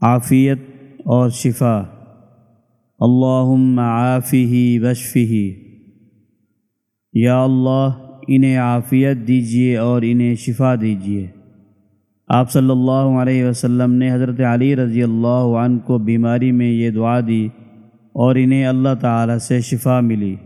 عافیت اور شفا۔ اللہم عافی وشفی یا اللہ، انہیں عافیت دیجیے اور انہیں شفا دیجیے آپ صلی اللہ علیہ وسلم نے حضرت علی رضی اللہ عنہ کو بیماری میں یہ دعا دی اور انہیں اللہ تعالی سے شفا ملی۔